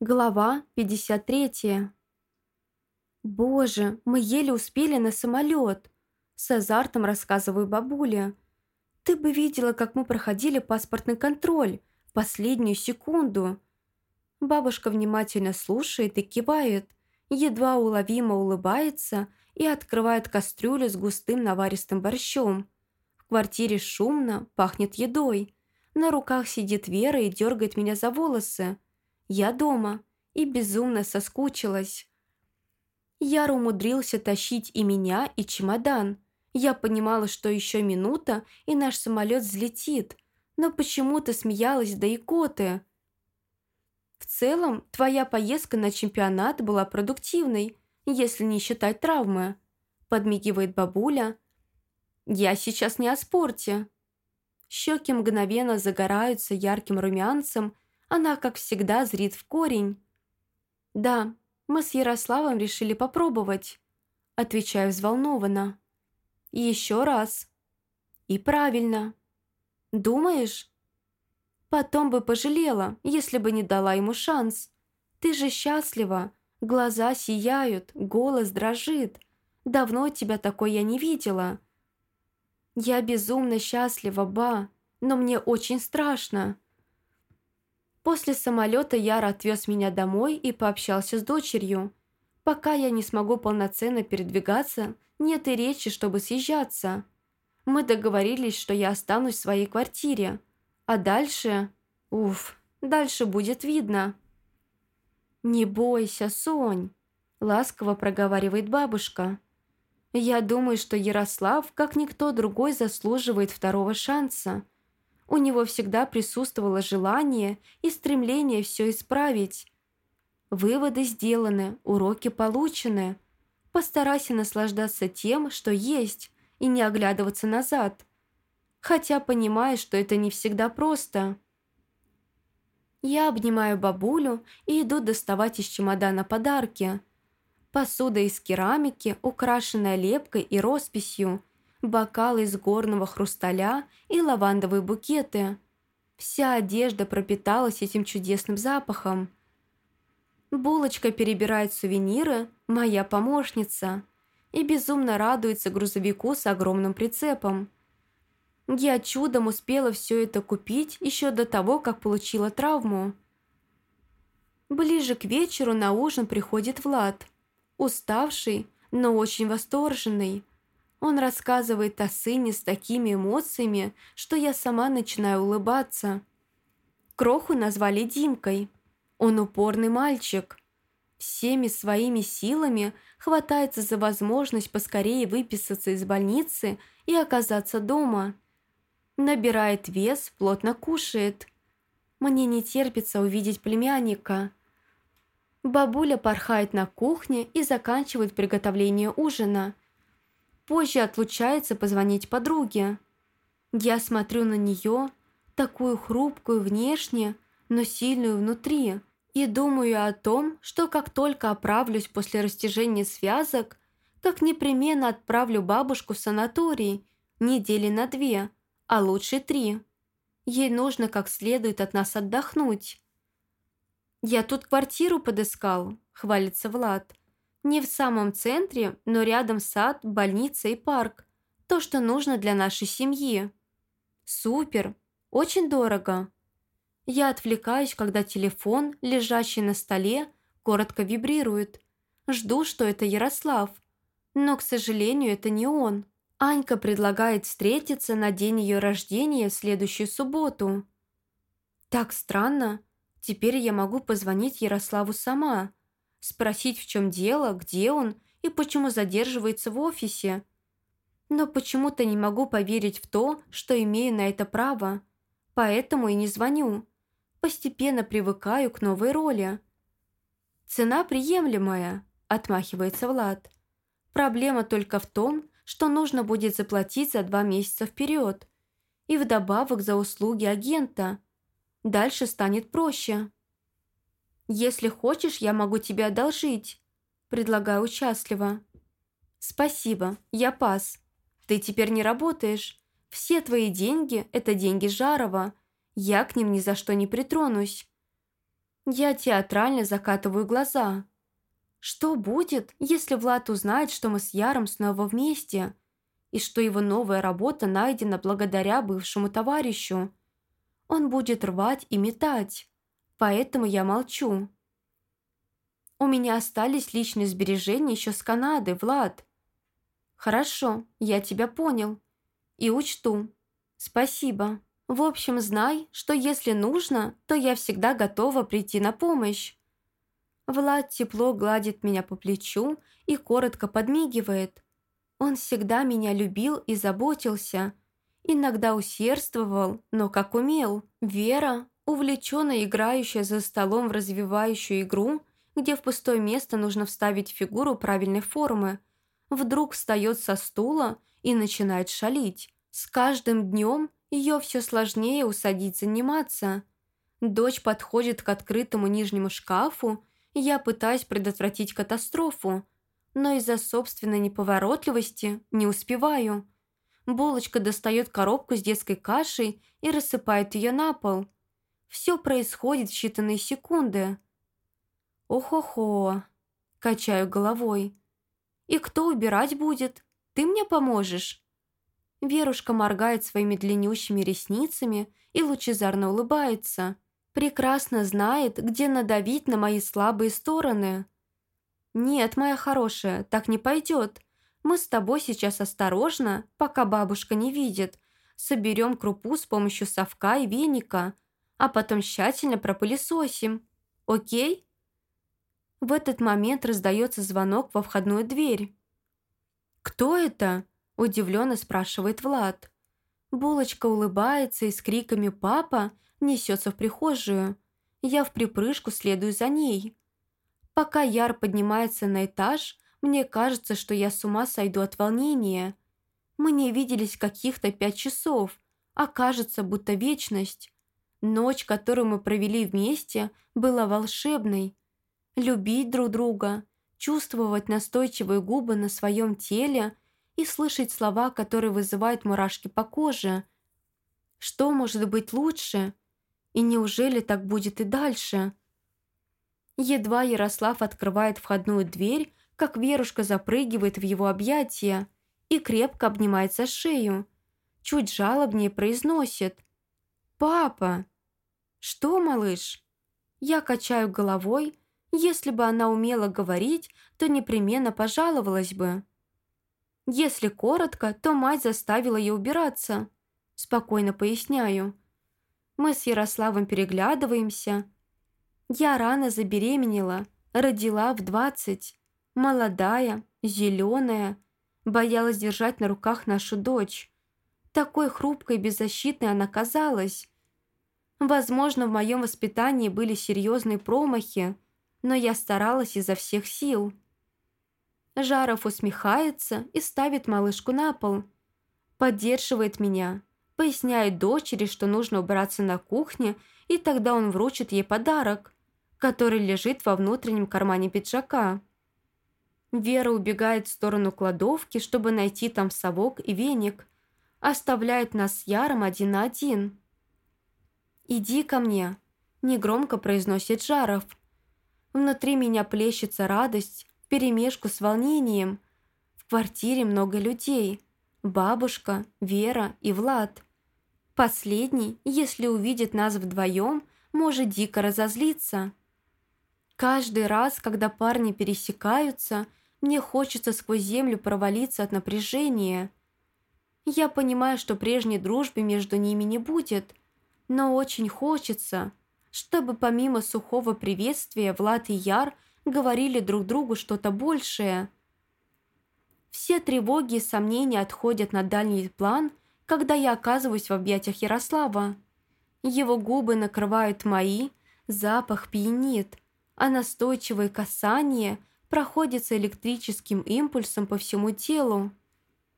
Глава 53. «Боже, мы еле успели на самолет!» С азартом рассказываю бабуле. «Ты бы видела, как мы проходили паспортный контроль в последнюю секунду!» Бабушка внимательно слушает и кивает, едва уловимо улыбается и открывает кастрюлю с густым наваристым борщом. В квартире шумно, пахнет едой. На руках сидит Вера и дергает меня за волосы. Я дома и безумно соскучилась. Яр умудрился тащить и меня, и чемодан. Я понимала, что еще минута, и наш самолет взлетит, но почему-то смеялась до икоты. В целом, твоя поездка на чемпионат была продуктивной, если не считать травмы. Подмигивает бабуля. Я сейчас не о спорте. Щеки мгновенно загораются ярким румянцем, она, как всегда, зрит в корень. «Да, мы с Ярославом решили попробовать», – отвечаю взволнованно. «И еще раз». «И правильно». «Думаешь?» «Потом бы пожалела, если бы не дала ему шанс. Ты же счастлива, глаза сияют, голос дрожит. Давно тебя такой я не видела». «Я безумно счастлива, ба, но мне очень страшно». После самолета Яр отвез меня домой и пообщался с дочерью. Пока я не смогу полноценно передвигаться, нет и речи, чтобы съезжаться. Мы договорились, что я останусь в своей квартире. А дальше... Уф, дальше будет видно. «Не бойся, Сонь», – ласково проговаривает бабушка. «Я думаю, что Ярослав, как никто другой, заслуживает второго шанса». У него всегда присутствовало желание и стремление все исправить. Выводы сделаны, уроки получены. Постарайся наслаждаться тем, что есть, и не оглядываться назад. Хотя понимаешь, что это не всегда просто. Я обнимаю бабулю и иду доставать из чемодана подарки. Посуда из керамики, украшенная лепкой и росписью – бокалы из горного хрусталя и лавандовые букеты. Вся одежда пропиталась этим чудесным запахом. Булочка перебирает сувениры, моя помощница, и безумно радуется грузовику с огромным прицепом. Я чудом успела все это купить еще до того, как получила травму. Ближе к вечеру на ужин приходит Влад, уставший, но очень восторженный. Он рассказывает о сыне с такими эмоциями, что я сама начинаю улыбаться. Кроху назвали Димкой. Он упорный мальчик. Всеми своими силами хватается за возможность поскорее выписаться из больницы и оказаться дома. Набирает вес, плотно кушает. Мне не терпится увидеть племянника. Бабуля порхает на кухне и заканчивает приготовление ужина – Позже отлучается позвонить подруге. Я смотрю на нее, такую хрупкую внешне, но сильную внутри, и думаю о том, что как только оправлюсь после растяжения связок, как непременно отправлю бабушку в санаторий недели на две, а лучше три. Ей нужно как следует от нас отдохнуть. «Я тут квартиру подыскал», — хвалится Влад. Не в самом центре, но рядом сад, больница и парк. То, что нужно для нашей семьи. Супер. Очень дорого. Я отвлекаюсь, когда телефон, лежащий на столе, коротко вибрирует. Жду, что это Ярослав. Но, к сожалению, это не он. Анька предлагает встретиться на день ее рождения в следующую субботу. Так странно. Теперь я могу позвонить Ярославу сама спросить, в чем дело, где он и почему задерживается в офисе. Но почему-то не могу поверить в то, что имею на это право. Поэтому и не звоню. Постепенно привыкаю к новой роли. «Цена приемлемая», – отмахивается Влад. «Проблема только в том, что нужно будет заплатить за два месяца вперед. И вдобавок за услуги агента. Дальше станет проще». «Если хочешь, я могу тебе одолжить», – предлагаю участливо. «Спасибо, я пас. Ты теперь не работаешь. Все твои деньги – это деньги Жарова. Я к ним ни за что не притронусь». Я театрально закатываю глаза. Что будет, если Влад узнает, что мы с Яром снова вместе, и что его новая работа найдена благодаря бывшему товарищу? Он будет рвать и метать, поэтому я молчу. У меня остались личные сбережения еще с Канады, Влад. Хорошо, я тебя понял. И учту. Спасибо. В общем, знай, что если нужно, то я всегда готова прийти на помощь. Влад тепло гладит меня по плечу и коротко подмигивает. Он всегда меня любил и заботился. Иногда усердствовал, но как умел. Вера, увлеченно играющая за столом в развивающую игру, где в пустое место нужно вставить фигуру правильной формы, вдруг встает со стула и начинает шалить. С каждым днем ее все сложнее усадить заниматься. Дочь подходит к открытому нижнему шкафу я пытаюсь предотвратить катастрофу, но из-за собственной неповоротливости не успеваю. Булочка достает коробку с детской кашей и рассыпает ее на пол. Все происходит в считанные секунды. «Ох-охо!» – качаю головой. «И кто убирать будет? Ты мне поможешь?» Верушка моргает своими длиннющими ресницами и лучезарно улыбается – прекрасно знает, где надавить на мои слабые стороны. «Нет, моя хорошая, так не пойдет. Мы с тобой сейчас осторожно, пока бабушка не видит, соберем крупу с помощью совка и веника, а потом тщательно пропылесосим. Окей?» В этот момент раздается звонок во входную дверь. «Кто это?» – удивленно спрашивает Влад. Булочка улыбается и с криками «Папа!» несется в прихожую. Я в припрыжку следую за ней. Пока Яр поднимается на этаж, мне кажется, что я с ума сойду от волнения. Мы не виделись каких-то пять часов, а кажется, будто вечность. Ночь, которую мы провели вместе, была волшебной. Любить друг друга, чувствовать настойчивые губы на своем теле и слышать слова, которые вызывают мурашки по коже. Что может быть лучше – и неужели так будет и дальше? Едва Ярослав открывает входную дверь, как Верушка запрыгивает в его объятия и крепко обнимает за шею. Чуть жалобнее произносит. «Папа!» «Что, малыш?» Я качаю головой. Если бы она умела говорить, то непременно пожаловалась бы. Если коротко, то мать заставила ее убираться. Спокойно поясняю. Мы с Ярославом переглядываемся. Я рано забеременела, родила в двадцать. Молодая, зеленая, боялась держать на руках нашу дочь. Такой хрупкой и беззащитной она казалась. Возможно, в моем воспитании были серьезные промахи, но я старалась изо всех сил. Жаров усмехается и ставит малышку на пол. Поддерживает меня, поясняет дочери, что нужно убраться на кухне, и тогда он вручит ей подарок, который лежит во внутреннем кармане пиджака. Вера убегает в сторону кладовки, чтобы найти там совок и веник. Оставляет нас с Яром один на один. «Иди ко мне», – негромко произносит Жаров. Внутри меня плещется радость, перемешку с волнением. В квартире много людей. Бабушка, Вера и Влад. Последний, если увидит нас вдвоем, может дико разозлиться. Каждый раз, когда парни пересекаются, мне хочется сквозь землю провалиться от напряжения. Я понимаю, что прежней дружбы между ними не будет, но очень хочется, чтобы помимо сухого приветствия Влад и Яр говорили друг другу что-то большее. Все тревоги и сомнения отходят на дальний план – когда я оказываюсь в объятиях Ярослава. Его губы накрывают мои, запах пьянит, а настойчивое касание проходится электрическим импульсом по всему телу.